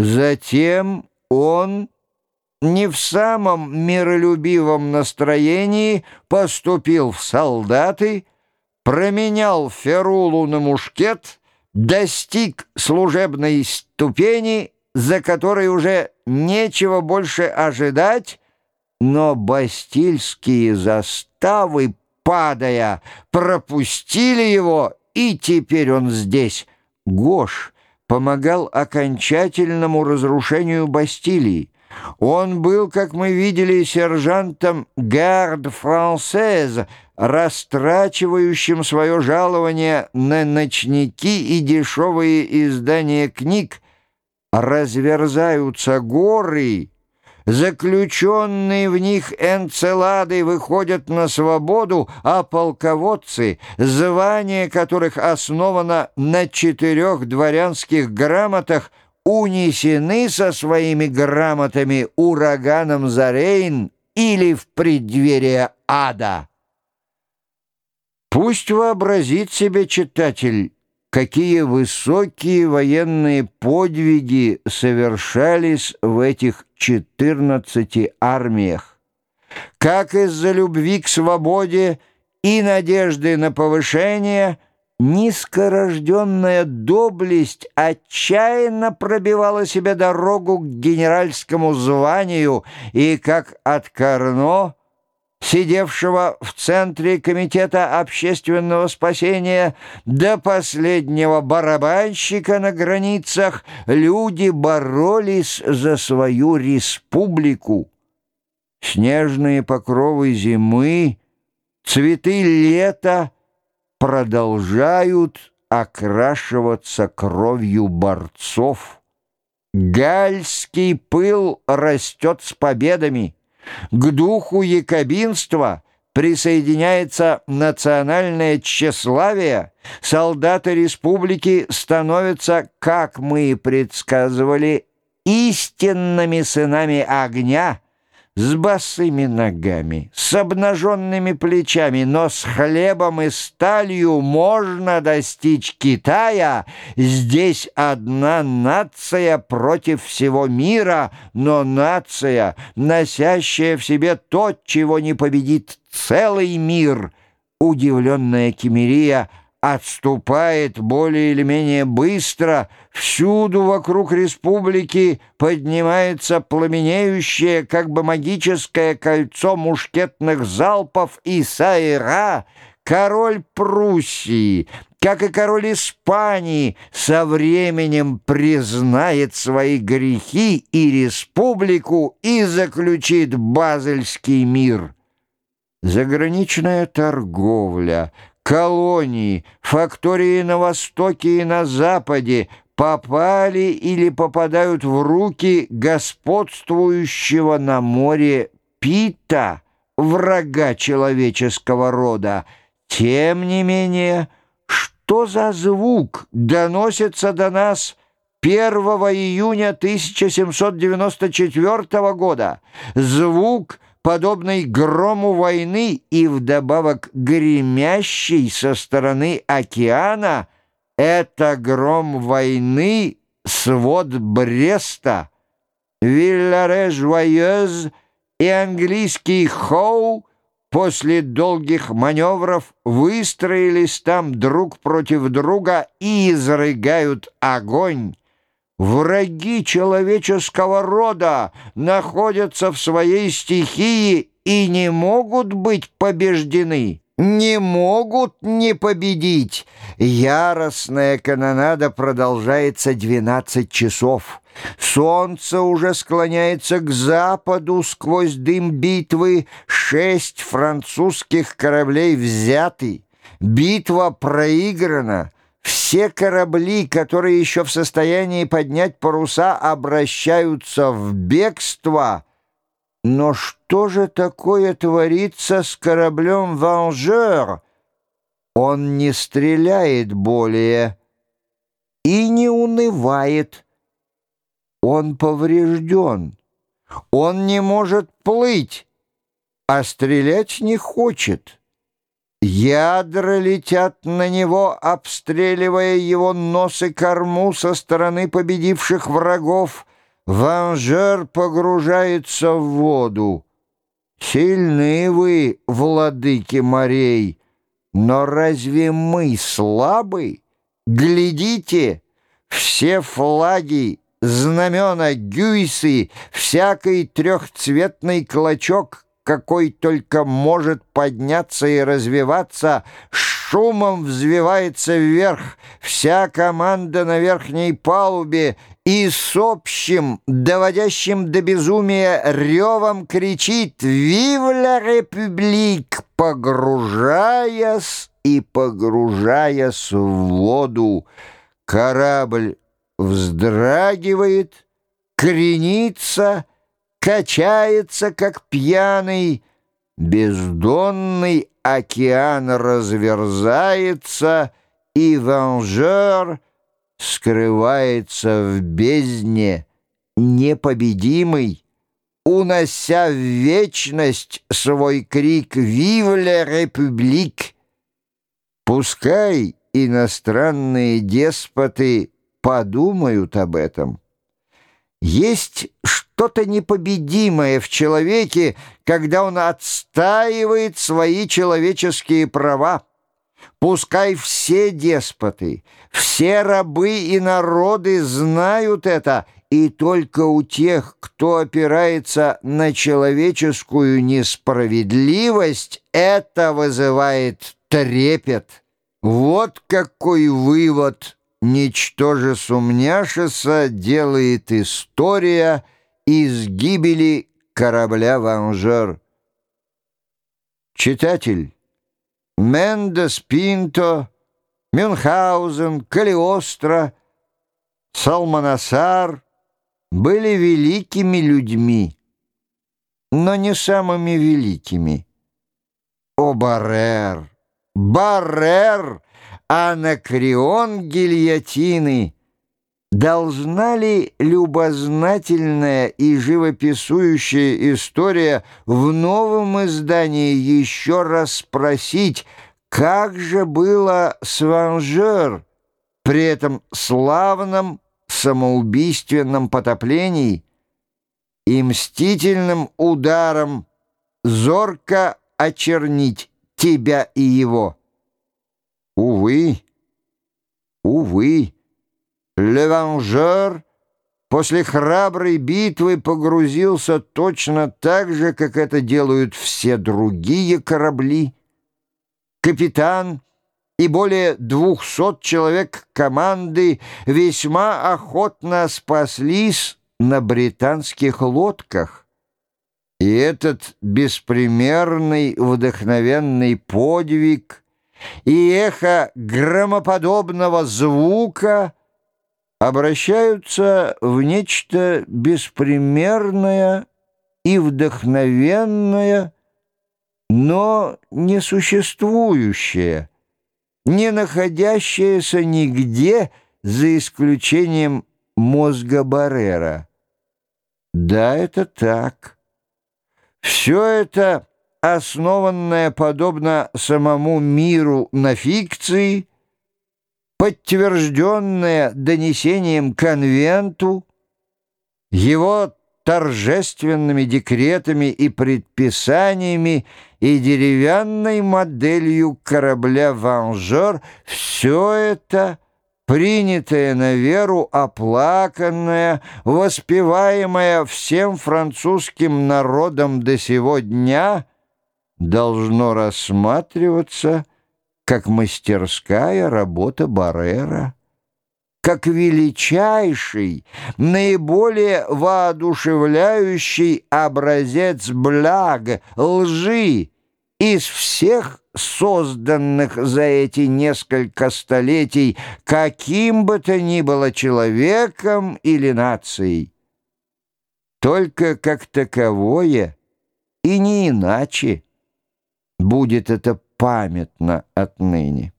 Затем он не в самом миролюбивом настроении поступил в солдаты, променял ферулу на мушкет, достиг служебной ступени, за которой уже нечего больше ожидать, но бастильские заставы, падая, пропустили его, и теперь он здесь. Гош помогал окончательному разрушению Бастилии. Он был, как мы видели, сержантом гард францез, растрачивающим свое жалование на ночники и дешевые издания книг. Разверзаются горы, заключенные в них энцелады выходят на свободу, а полководцы, звание которых основано на четырех дворянских грамотах, унесены со своими грамотами ураганом за Рейн или в преддверие ада. Пусть вообразит себе читатель, какие высокие военные подвиги совершались в этих 14 армиях. Как из-за любви к свободе и надежды на повышение – Низкорожденная доблесть отчаянно пробивала себе дорогу к генеральскому званию, и как от Карно, сидевшего в центре Комитета общественного спасения, до последнего барабанщика на границах, люди боролись за свою республику. Снежные покровы зимы, цветы лета — продолжают окрашиваться кровью борцов. Гальский пыл растет с победами. К духу якобинства присоединяется национальное тщеславие. Солдаты республики становятся, как мы и предсказывали, истинными сынами огня — с босыми ногами, с обнаженными плечами, но с хлебом и сталью можно достичь Китая. Здесь одна нация против всего мира, но нация, носящая в себе то, чего не победит целый мир. Удивленная Кемерия — отступает более или менее быстро. Всюду вокруг республики поднимается пламенеющее, как бы магическое кольцо мушкетных залпов и сайра. Король Пруссии, как и король Испании, со временем признает свои грехи и республику и заключит Базельский мир. Заграничная торговля — колонии, фактории на востоке и на западе попали или попадают в руки господствующего на море Пита, врага человеческого рода. Тем не менее, что за звук доносится до нас 1 июня 1794 года? Звук — подобный грому войны и вдобавок гремящий со стороны океана, это гром войны, свод Бреста, Вилларе-Жуайез и английский Хоу после долгих маневров выстроились там друг против друга и изрыгают огонь. Враги человеческого рода находятся в своей стихии и не могут быть побеждены. Не могут не победить. Яростная канонада продолжается 12 часов. Солнце уже склоняется к западу сквозь дым битвы. Шесть французских кораблей взяты. Битва проиграна. Все корабли, которые еще в состоянии поднять паруса, обращаются в бегство. Но что же такое творится с кораблем «Ванжер»? Он не стреляет более и не унывает. Он поврежден. Он не может плыть, а стрелять не хочет. Ядра летят на него, обстреливая его нос и корму со стороны победивших врагов — Ванжер погружается в воду. Сильны вы, владыки морей, но разве мы слабы? Глядите, все флаги, знамена, гюйсы, всякий трехцветный клочок, какой только может подняться и развиваться, шумом взвивается вверх, вся команда на верхней палубе и с общим, доводящим до безумия ревом кричит «Вив републик!», погружаясь и погружаясь в воду. Корабль вздрагивает, кренится, качается, как пьяный, бездонный океан разверзается, и Ванжер скрывается в бездне, непобедимый, унося в вечность свой крик «Вивле републик!». Пускай иностранные деспоты подумают об этом. Есть что-то непобедимое в человеке, когда он отстаивает свои человеческие права. Пускай все деспоты, все рабы и народы знают это, и только у тех, кто опирается на человеческую несправедливость, это вызывает трепет. Вот какой вывод, ничтоже сумняшеса, делает история из гибели корабля «Ванжер». Читатель, Мендес Пинто, Мюнхгаузен, Калиостро, Салманасар были великими людьми, но не самыми великими. О, Баррер! Баррер! Анакреон гильотины! Должна ли любознательная и живописующая история в новом издании еще раз спросить, как же было с Ванжер при этом славном самоубийственном потоплении и мстительным ударом зорко очернить тебя и его? Увы, увы. Леванжер после храброй битвы погрузился точно так же, как это делают все другие корабли. Капитан и более двухсот человек команды весьма охотно спаслись на британских лодках. И этот беспримерный вдохновенный подвиг и эхо громоподобного звука — обращаются в нечто беспримерное и вдохновенное, но несуществующее, не находящееся нигде за исключением мозга Баррера. Да, это так. Все это, основанное подобно самому миру на фикции, подтвержденное донесением конвенту, его торжественными декретами и предписаниями и деревянной моделью корабля «Ванжер» все это принятое на веру, оплаканное, воспеваемое всем французским народом до сего дня, должно рассматриваться как мастерская работа Баррера, как величайший, наиболее воодушевляющий образец благ, лжи из всех созданных за эти несколько столетий каким бы то ни было человеком или нацией. Только как таковое и не иначе будет это памятно отныне.